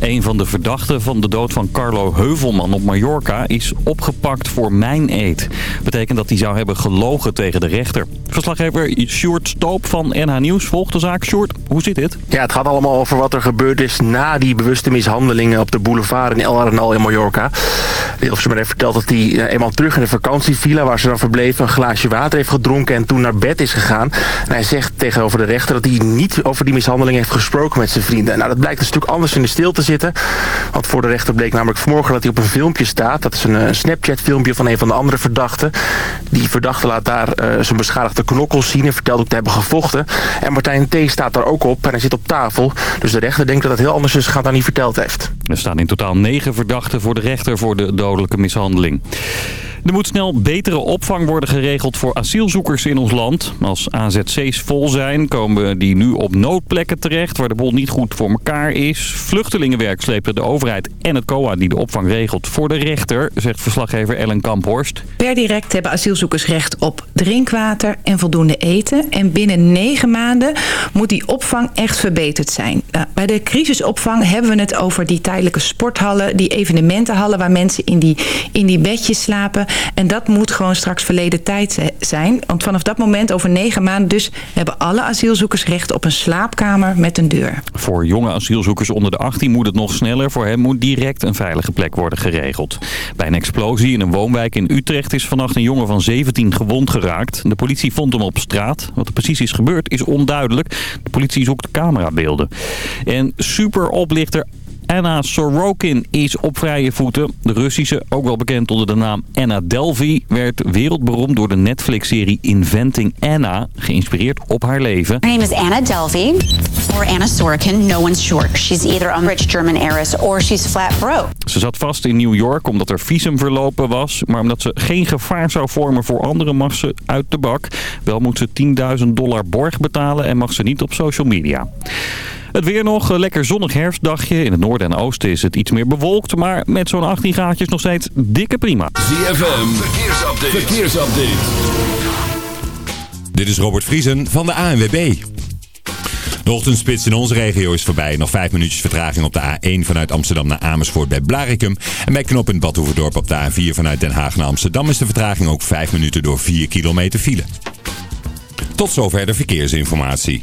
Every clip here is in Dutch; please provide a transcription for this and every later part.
Een van de verdachten van de dood van Carlo Heuvelman op Mallorca is opgepakt voor mijn-eet. Betekent dat hij zou hebben gelogen tegen de rechter. Verslaggever Sjoerd Stoop van NH Nieuws volgt de zaak. Sjoerd, hoe zit dit? Ja, het gaat allemaal over wat er gebeurd is na die bewuste mishandelingen op de boulevard in El Arenal in Mallorca. Hilversum heeft verteld dat hij eh, eenmaal terug in de vakantievilla waar ze dan verbleven een glaasje water heeft gedronken en toen naar bed is gegaan. En hij zegt tegenover de rechter dat hij niet over die mishandeling heeft gesproken met zijn vrienden. Nou, dat blijkt een stuk anders in de stil te zitten. Want voor de rechter bleek namelijk vanmorgen dat hij op een filmpje staat. Dat is een, een Snapchat-filmpje van een van de andere verdachten. Die verdachte laat daar uh, zijn beschadigde knokkels zien en vertelt ook te hebben gevochten. En Martijn T. staat daar ook op en hij zit op tafel. Dus de rechter denkt dat het heel anders is gegaan dan hij verteld heeft. Er staan in totaal negen verdachten voor de rechter voor de dodelijke mishandeling. Er moet snel betere opvang worden geregeld voor asielzoekers in ons land. Als AZC's vol zijn, komen die nu op noodplekken terecht... waar de bol niet goed voor elkaar is. Vluchtelingenwerk slepen de overheid en het COA die de opvang regelt voor de rechter... zegt verslaggever Ellen Kamphorst. Per direct hebben asielzoekers recht op drinkwater en voldoende eten. En binnen negen maanden moet die opvang echt verbeterd zijn. Bij de crisisopvang hebben we het over die tijdelijke sporthallen... die evenementenhallen waar mensen in die, in die bedjes slapen... En dat moet gewoon straks verleden tijd zijn. Want vanaf dat moment, over negen maanden dus... hebben alle asielzoekers recht op een slaapkamer met een deur. Voor jonge asielzoekers onder de 18 moet het nog sneller. Voor hen moet direct een veilige plek worden geregeld. Bij een explosie in een woonwijk in Utrecht is vannacht een jongen van 17 gewond geraakt. De politie vond hem op straat. Wat er precies is gebeurd is onduidelijk. De politie zoekt camerabeelden. En superoplichter Anna Sorokin is op vrije voeten. De Russische, ook wel bekend onder de naam Anna Delvey... werd wereldberoemd door de Netflix-serie Inventing Anna... geïnspireerd op haar leven. Her name is Anna Delvey, or Anna Sorokin. No one's sure. She's either a rich German heiress or she's flat broke. Ze zat vast in New York omdat er visum verlopen was... maar omdat ze geen gevaar zou vormen voor anderen mag ze uit de bak. Wel moet ze 10.000 dollar borg betalen en mag ze niet op social media. Het weer nog, een lekker zonnig herfstdagje. In het noorden en oosten is het iets meer bewolkt. Maar met zo'n 18 graadjes nog steeds dikke prima. ZFM, verkeersupdate. verkeersupdate. Dit is Robert Vriesen van de ANWB. De ochtendspits in onze regio is voorbij. Nog vijf minuutjes vertraging op de A1 vanuit Amsterdam naar Amersfoort bij Blarikum. En bij knooppunt Badhoevedorp op de A4 vanuit Den Haag naar Amsterdam is de vertraging ook vijf minuten door 4 kilometer file. Tot zover de verkeersinformatie.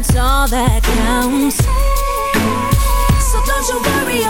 that's all that counts. So don't you worry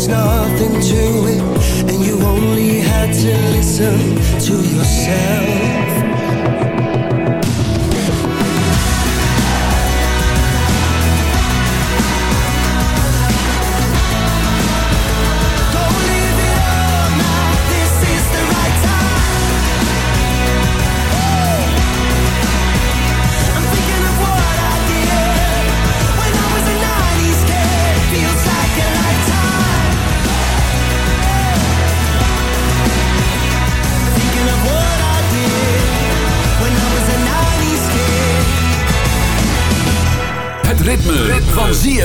There's nothing to it, and you only had to listen to yourself.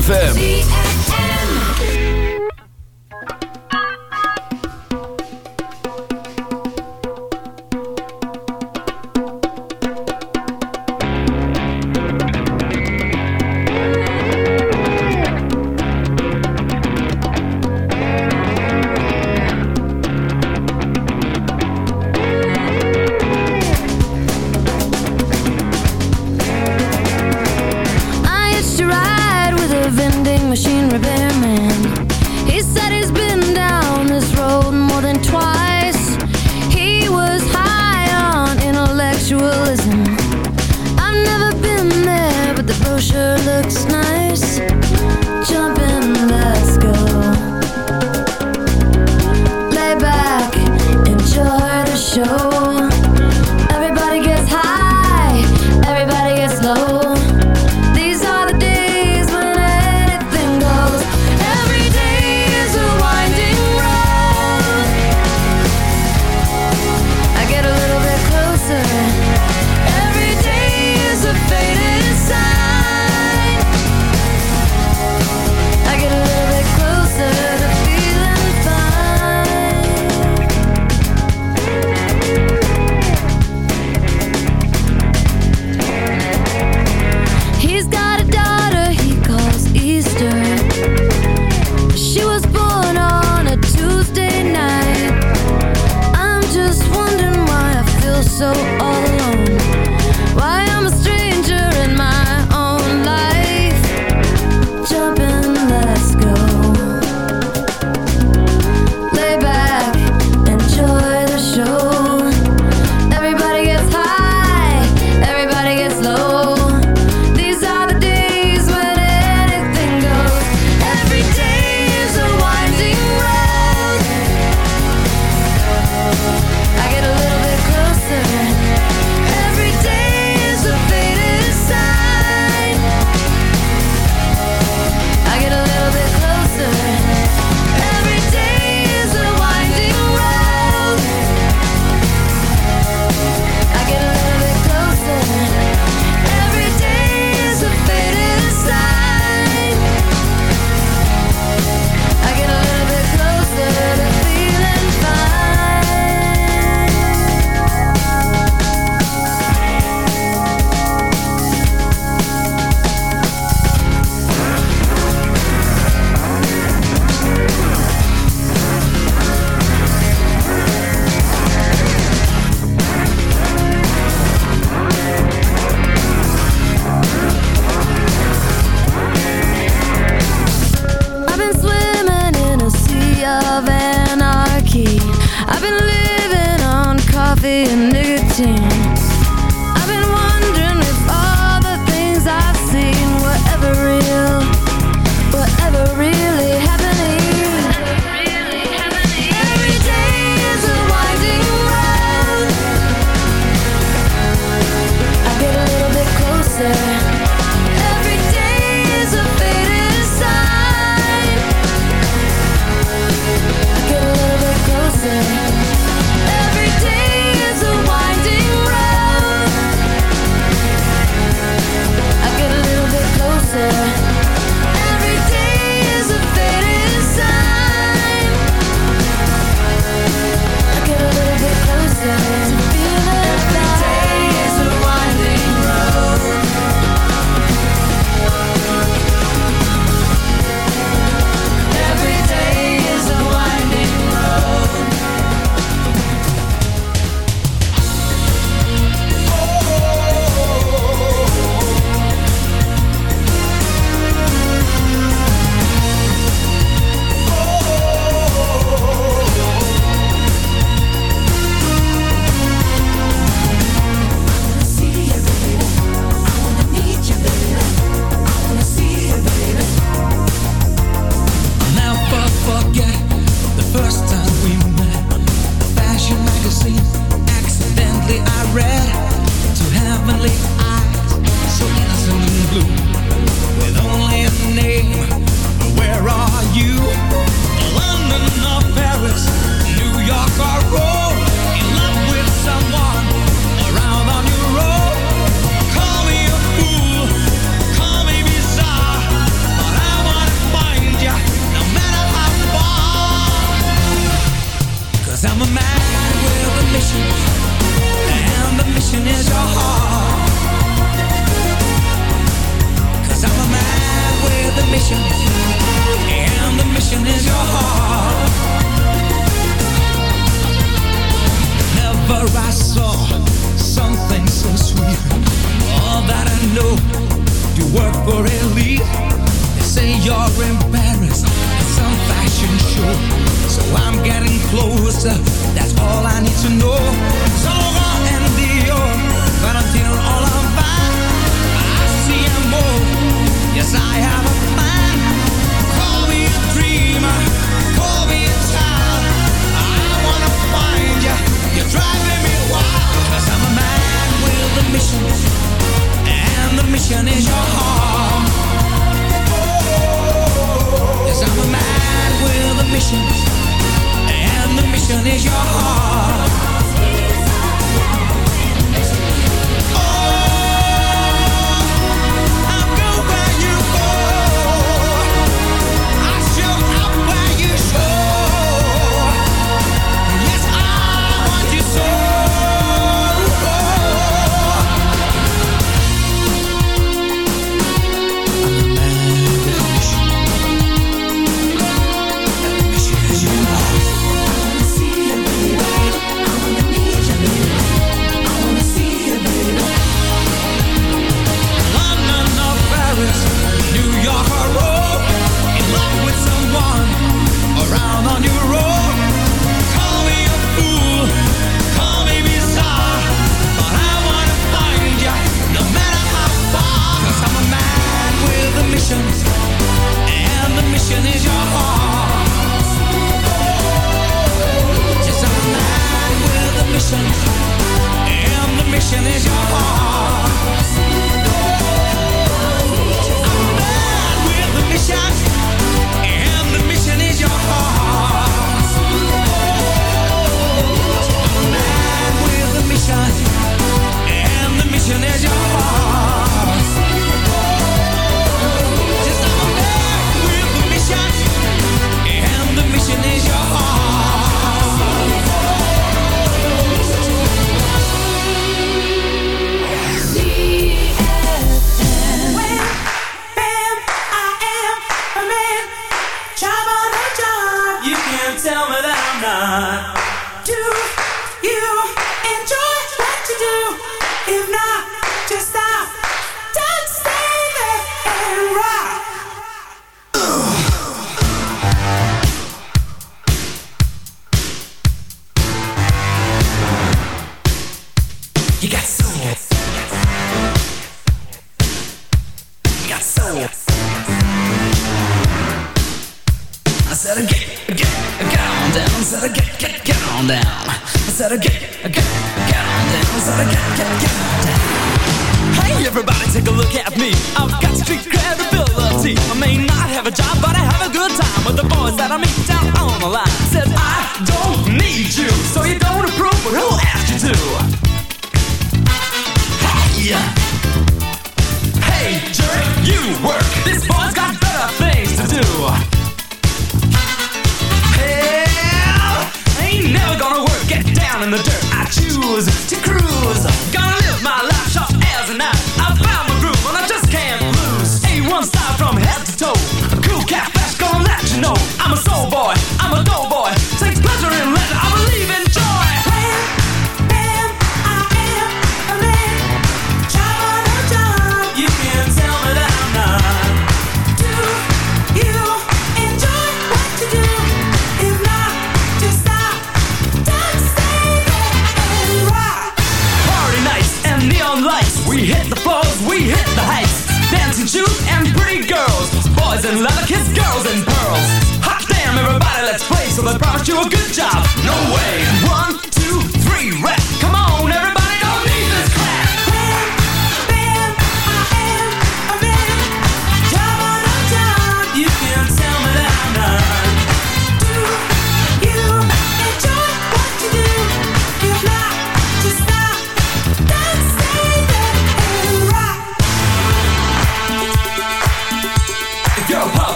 ZFM. Hey, jerk, you work. This boy's got better things to do. Hell, ain't never gonna work. Get down in the dirt. I choose to cruise. girls and pearls. Hot damn, everybody, let's play. So they promised you a good job. No way. One, two, three, rest.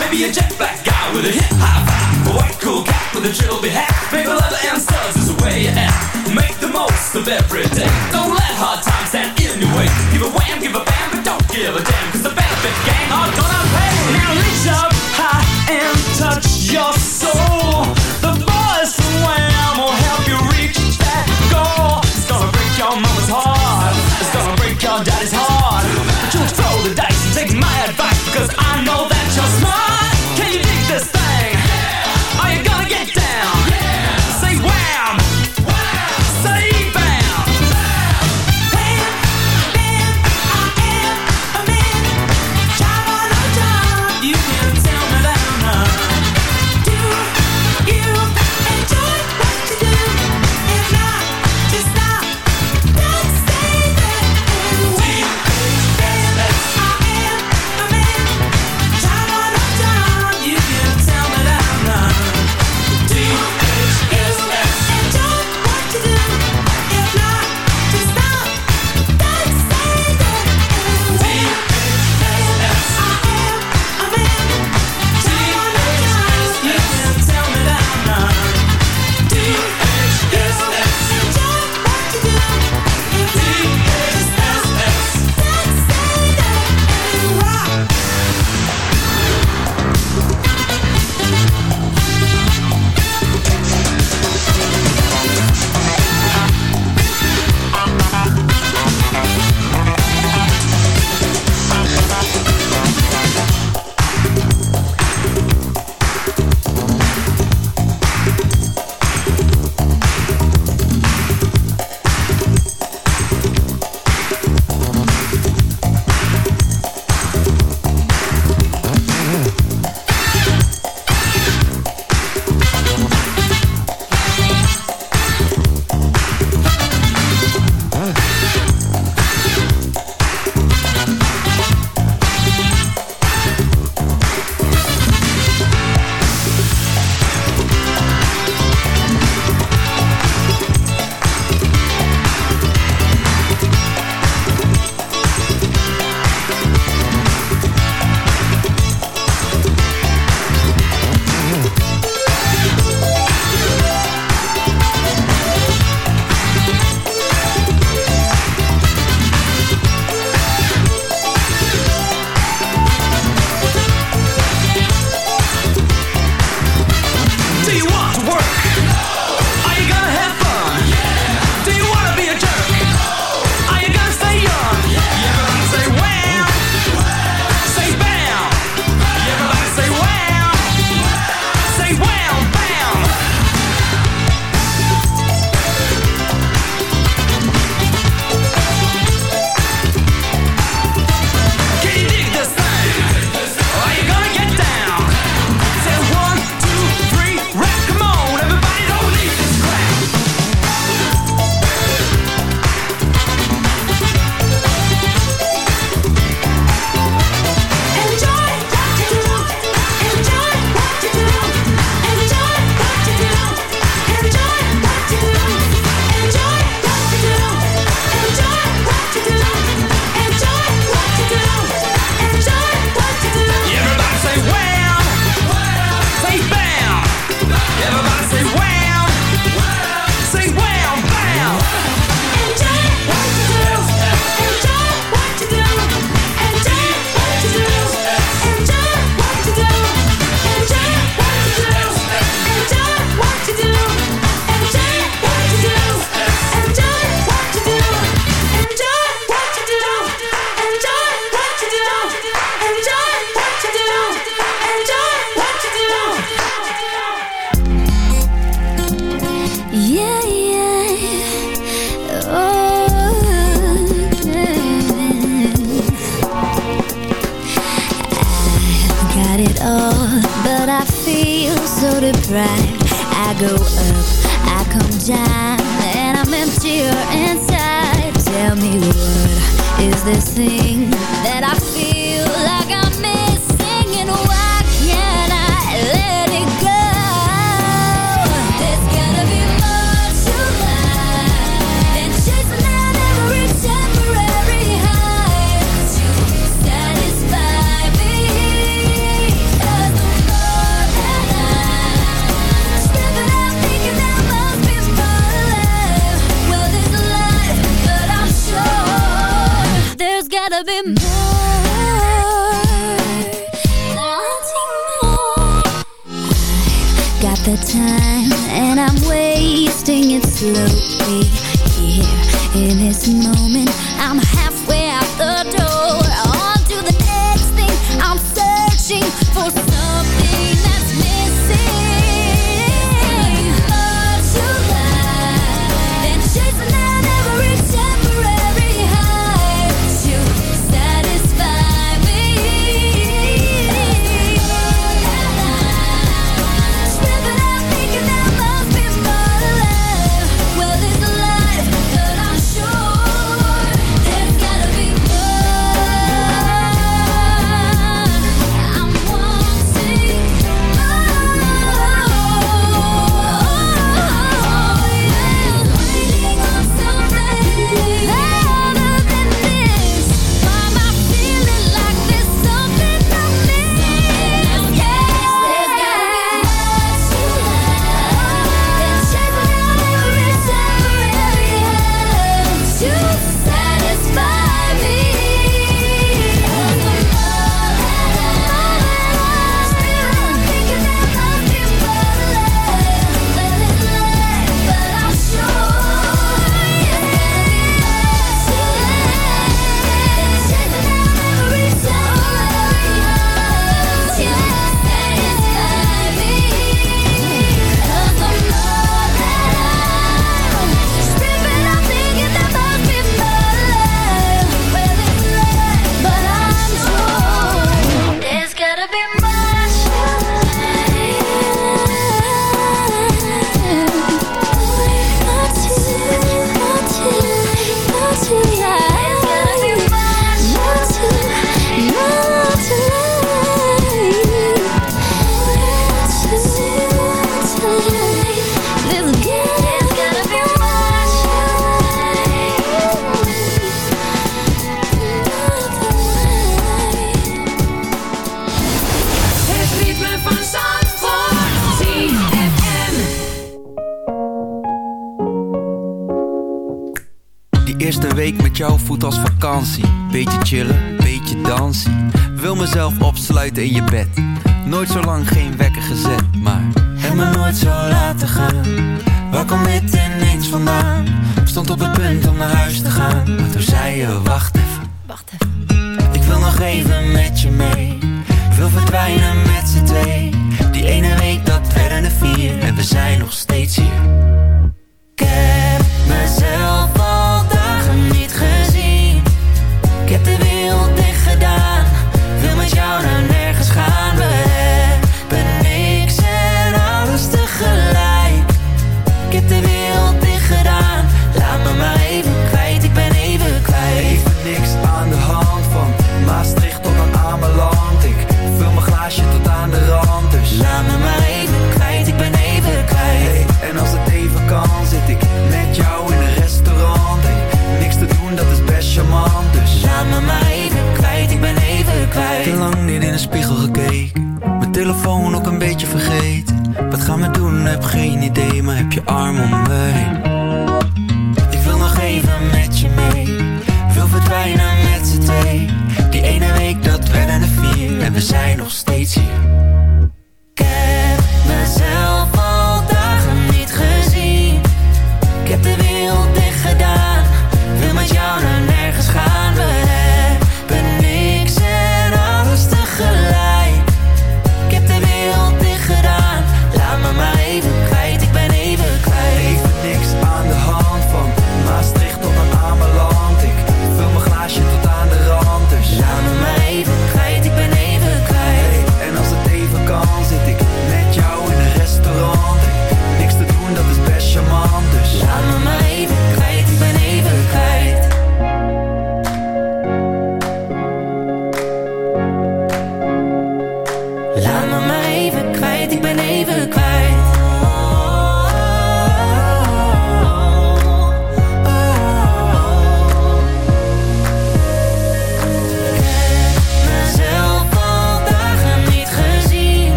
Maybe a jet black guy with a hip hop vibe. A white cool cat with a trilby hat. Maple leather and studs is the way you act. Make the most of every day. Don't let hard times stand in your way. Give a wham, give a bam, but don't give a damn. Cause the benefit gang what is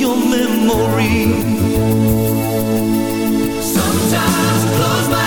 Your memory. Sometimes I close my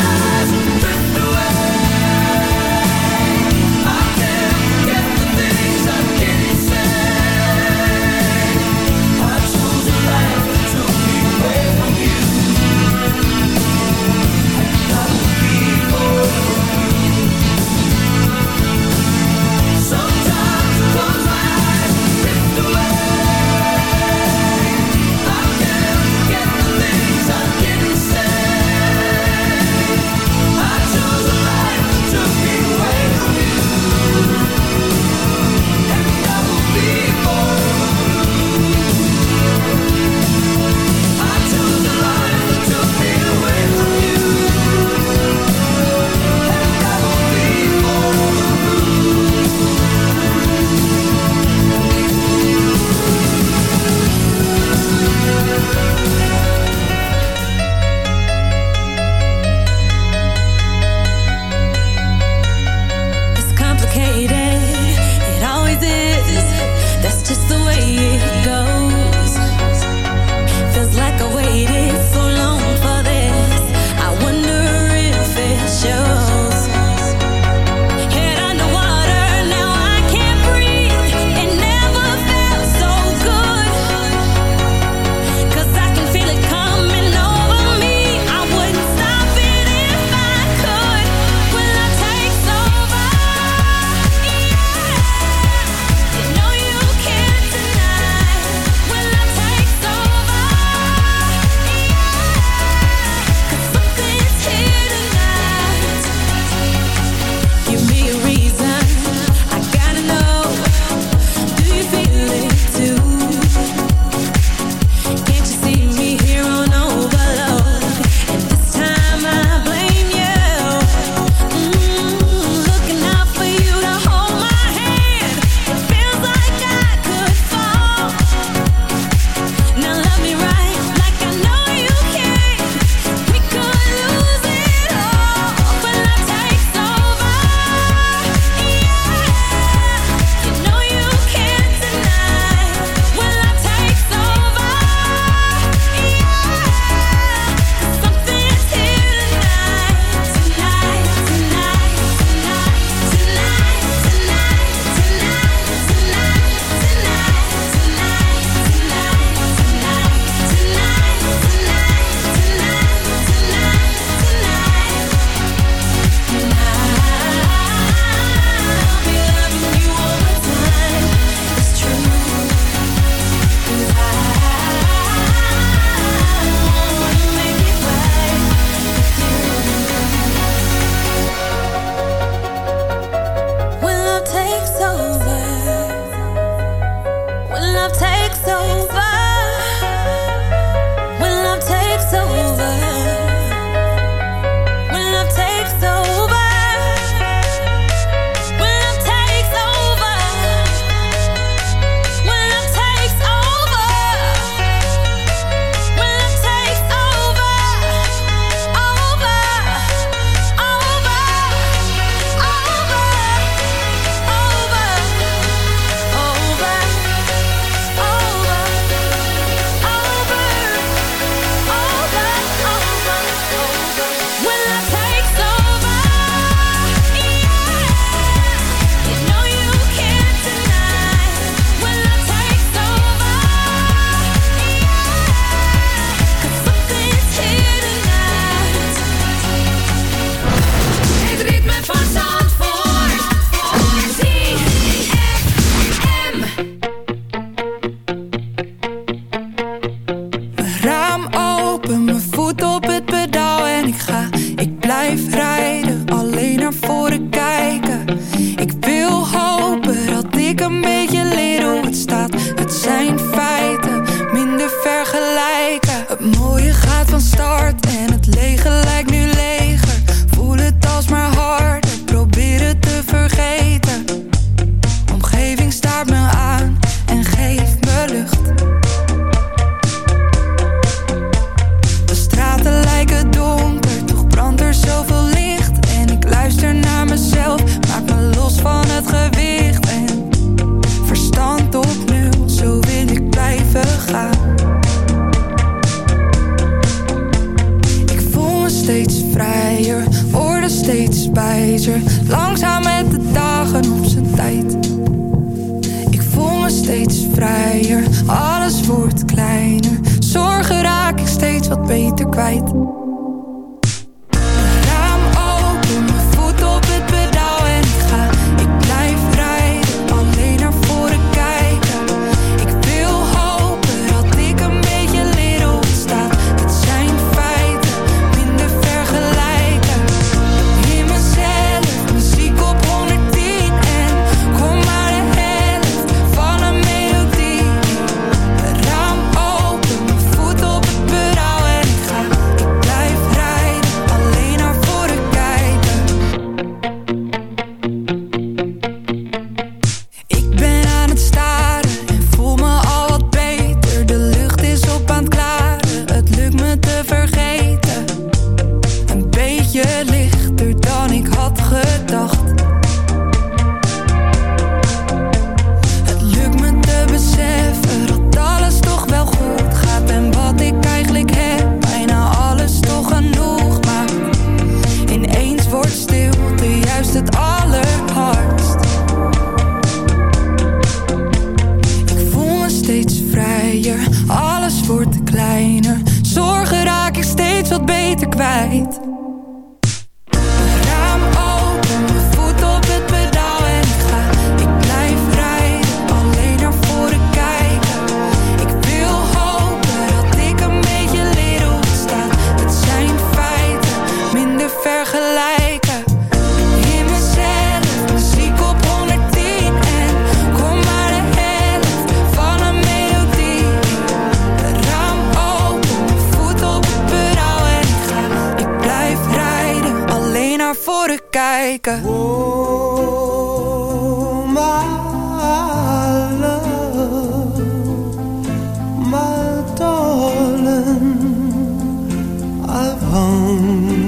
안.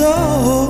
So